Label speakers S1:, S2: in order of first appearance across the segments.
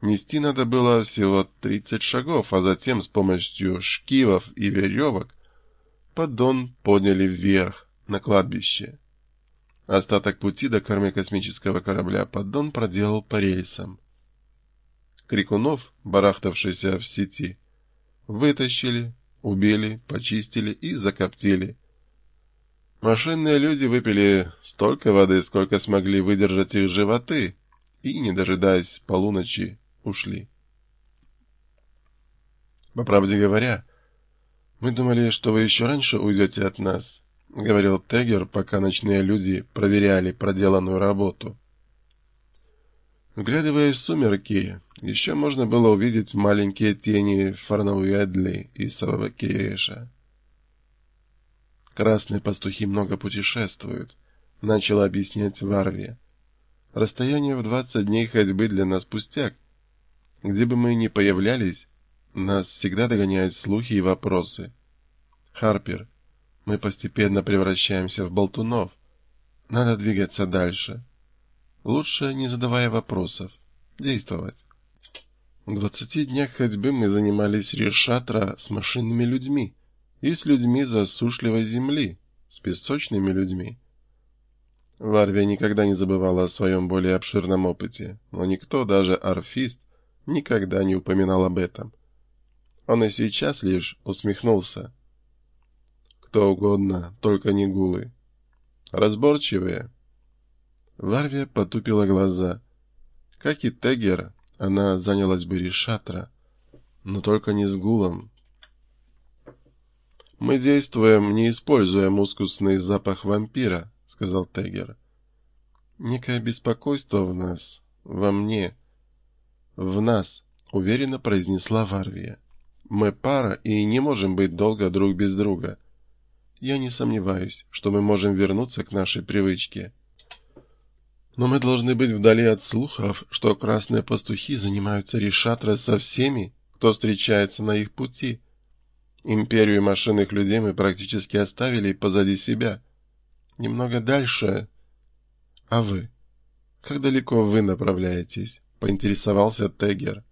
S1: Нести надо было всего тридцать шагов, а затем с помощью шкивов и веревок поддон подняли вверх, на кладбище. Остаток пути до кормы космического корабля поддон проделал по рельсам. Крикунов, барахтавшийся в сети, вытащили, убили, почистили и закоптили. Машинные люди выпили столько воды, сколько смогли выдержать их животы, и, не дожидаясь полуночи, ушли. По правде говоря, мы думали, что вы еще раньше уйдете от нас, — говорил Тегер, пока ночные люди проверяли проделанную работу. Вглядываясь в сумерки, еще можно было увидеть маленькие тени Фарнауэдли и Савакереша. «Красные пастухи много путешествуют», — начал объяснять Варви. «Расстояние в двадцать дней ходьбы для нас пустяк. Где бы мы ни появлялись, нас всегда догоняют слухи и вопросы. Харпер, мы постепенно превращаемся в болтунов. Надо двигаться дальше. Лучше, не задавая вопросов, действовать. В двадцати днях ходьбы мы занимались решатра с машинными людьми и с людьми засушливой земли, с песочными людьми. Варвия никогда не забывала о своем более обширном опыте, но никто, даже орфист, никогда не упоминал об этом. Он и сейчас лишь усмехнулся. Кто угодно, только не гулы. Разборчивые. Варвия потупила глаза. Как и Тегер, она занялась бы решатра, но только не с гулом. «Мы действуем, не используя мускусный запах вампира», — сказал Тегер. «Некое беспокойство в нас, во мне, в нас», — уверенно произнесла Варвия. «Мы пара и не можем быть долго друг без друга. Я не сомневаюсь, что мы можем вернуться к нашей привычке. Но мы должны быть вдали от слухов, что красные пастухи занимаются решатро со всеми, кто встречается на их пути». Империю машинных людей мы практически оставили позади себя. Немного дальше... А вы? Как далеко вы направляетесь? Поинтересовался Тегер.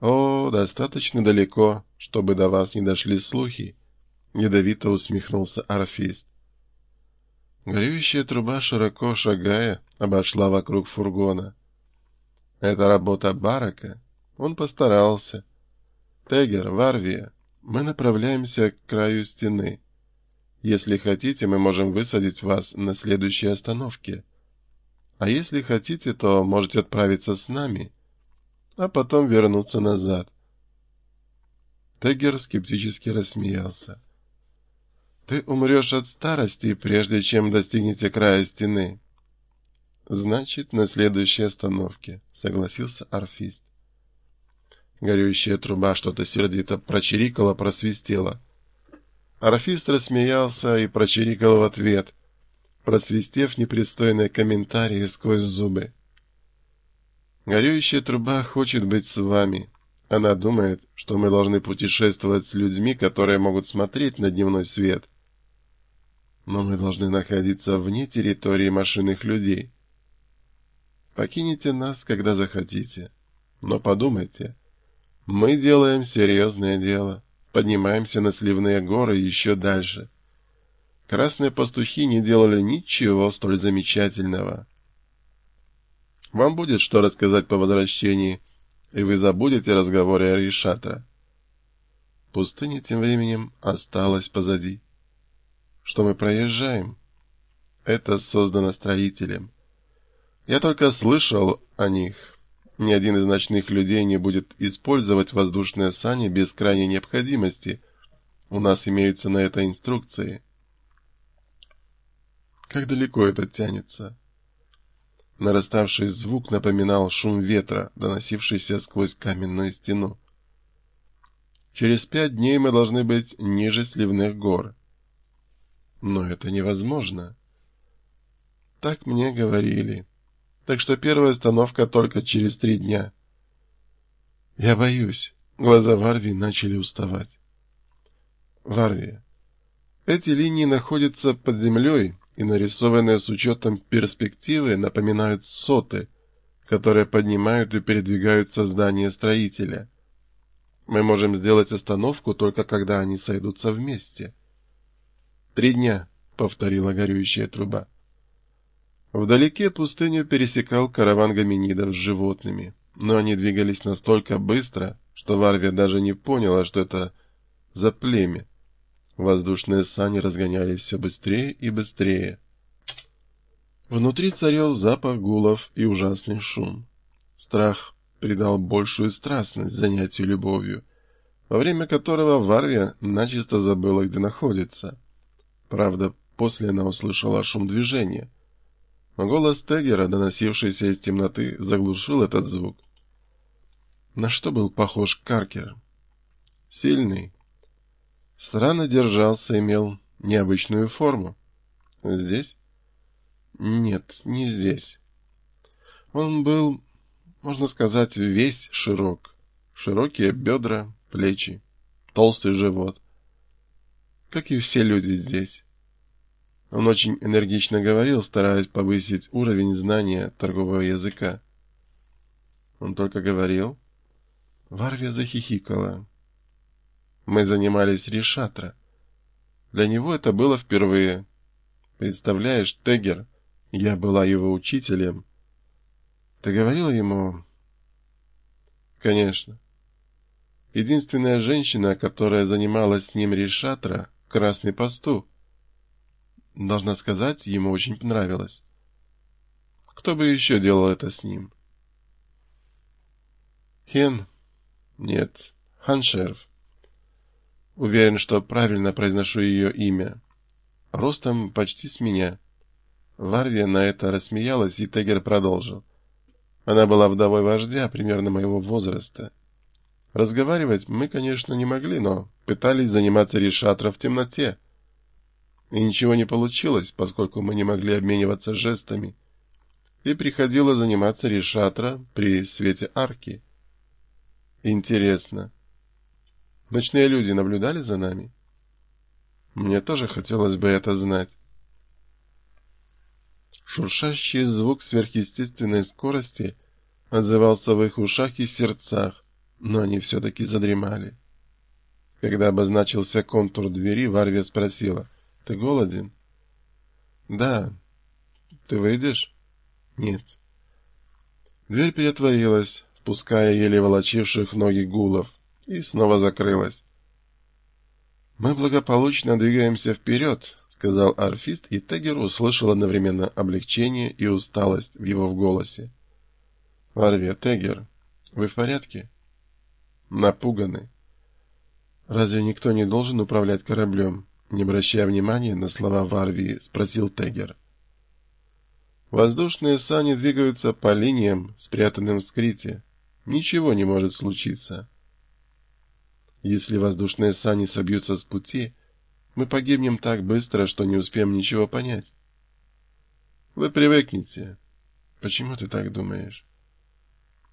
S1: О, достаточно далеко, чтобы до вас не дошли слухи. Ядовито усмехнулся Арфист. Горюющая труба, широко шагая, обошла вокруг фургона. Это работа Барака. Он постарался. Тегер, Варвия, мы направляемся к краю стены. Если хотите, мы можем высадить вас на следующей остановке. А если хотите, то можете отправиться с нами, а потом вернуться назад. Тегер скептически рассмеялся. Ты умрешь от старости, прежде чем достигнете края стены. Значит, на следующей остановке, согласился орфист. Горюющая труба что-то сердито прочирикала, просвистела. Орфист рассмеялся и прочирикал в ответ, просвистев непристойные комментарии сквозь зубы. Горюющая труба хочет быть с вами. Она думает, что мы должны путешествовать с людьми, которые могут смотреть на дневной свет. Но мы должны находиться вне территории машинных людей. Покинете нас, когда захотите. Но подумайте, мы делаем серьезное дело. Поднимаемся на сливные горы еще дальше. Красные пастухи не делали ничего столь замечательного. Вам будет что рассказать по возвращении, и вы забудете разговоры о Ришатра. Пустыня тем временем осталась позади. Что мы проезжаем? Это создано строителем. Я только слышал о них, ни один из ночных людей не будет использовать воздушные сани без крайней необходимости. У нас имеются на это инструкции. Как далеко это тянется? Нараставший звук напоминал шум ветра, доносившийся сквозь каменную стену. Через пять дней мы должны быть ниже сливных гор. Но это невозможно. Так мне говорили так что первая остановка только через три дня. Я боюсь. Глаза Варви начали уставать. Варви. Эти линии находятся под землей и нарисованные с учетом перспективы напоминают соты, которые поднимают и передвигают создание строителя. Мы можем сделать остановку только когда они сойдутся вместе. «Три дня», — повторила горюющая труба. Вдалеке пустыню пересекал караван гоминидов с животными, но они двигались настолько быстро, что Варвия даже не поняла, что это за племя. Воздушные сани разгонялись все быстрее и быстрее. Внутри царил запах гулов и ужасный шум. Страх придал большую страстность занятию любовью, во время которого Варвия начисто забыла, где находится. Правда, после она услышала шум движения. Но голос Тегера, доносившийся из темноты, заглушил этот звук. На что был похож Каркер? Сильный. Странно держался, имел необычную форму. Здесь? Нет, не здесь. Он был, можно сказать, весь широк. Широкие бедра, плечи, толстый живот. Как и все люди здесь. Он очень энергично говорил, стараясь повысить уровень знания торгового языка. Он только говорил. Варвия захихикала. Мы занимались решатра. Для него это было впервые. Представляешь, Тегер, я была его учителем. Ты говорила ему... Конечно. Единственная женщина, которая занималась с ним решатра, красный пастух. Должна сказать, ему очень понравилось. Кто бы еще делал это с ним? Хен? Нет, Ханшерф. Уверен, что правильно произношу ее имя. Ростом почти с меня. Варвия на это рассмеялась, и Тегер продолжил. Она была вдовой вождя, примерно моего возраста. Разговаривать мы, конечно, не могли, но пытались заниматься решатро в темноте. И ничего не получилось, поскольку мы не могли обмениваться жестами. И приходило заниматься решатро при свете арки. Интересно. Ночные люди наблюдали за нами? Мне тоже хотелось бы это знать. Шуршащий звук сверхъестественной скорости отзывался в их ушах и сердцах, но они все-таки задремали. Когда обозначился контур двери, Варвия спросила, «Ты голоден?» «Да». «Ты выйдешь?» «Нет». Дверь перетворилась, впуская еле волочивших ноги гулов, и снова закрылась. «Мы благополучно двигаемся вперед», — сказал арфист, и Тегер услышал одновременно облегчение и усталость в его голосе. «Варвия, Тегер, вы в порядке?» «Напуганы». «Разве никто не должен управлять кораблем?» Не обращая внимания на слова Варвии, спросил Тегер. «Воздушные сани двигаются по линиям, спрятанным в скрите. Ничего не может случиться. Если воздушные сани собьются с пути, мы погибнем так быстро, что не успеем ничего понять. Вы привыкнете. Почему ты так думаешь?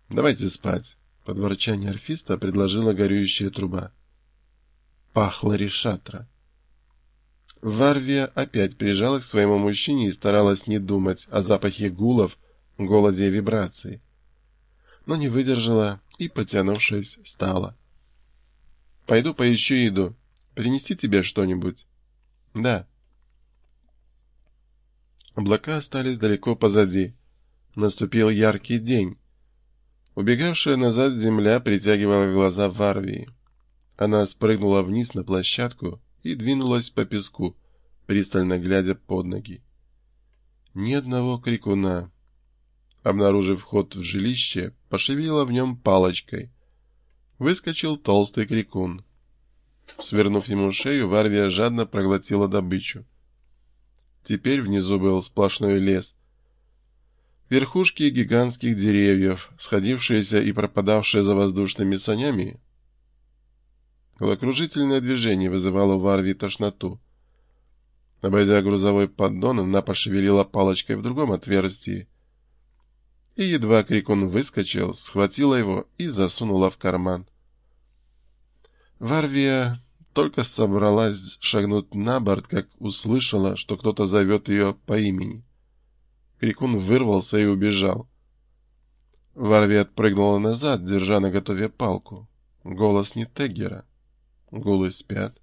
S1: Давайте спать. Под ворчание орфиста предложила горюющая труба. Пахло решатра. Варвия опять прижалась к своему мужчине и старалась не думать о запахе гулов, голоде и вибрации но не выдержала и, потянувшись, встала. «Пойду поищу еду. Принести тебе что-нибудь?» «Да». Облака остались далеко позади. Наступил яркий день. Убегавшая назад земля притягивала глаза Варвии. Она спрыгнула вниз на площадку и двинулась по песку, пристально глядя под ноги. Ни одного крикуна, Обнаружив вход в жилище, пошевелила в нем палочкой. Выскочил толстый крикун. Свернув ему шею, Варвия жадно проглотила добычу. Теперь внизу был сплошной лес. Верхушки гигантских деревьев, сходившиеся и пропадавшие за воздушными санями. Головокружительное движение вызывало у Варви тошноту. Обойдя грузовой поддон, она пошевелила палочкой в другом отверстии, и едва крикун выскочил, схватила его и засунула в карман. Варвия только собралась шагнуть на борт, как услышала, что кто-то зовет ее по имени. Крикун вырвался и убежал. Варви отпрыгнула назад, держа на готове палку. Голос не Теггера. Гулы спят.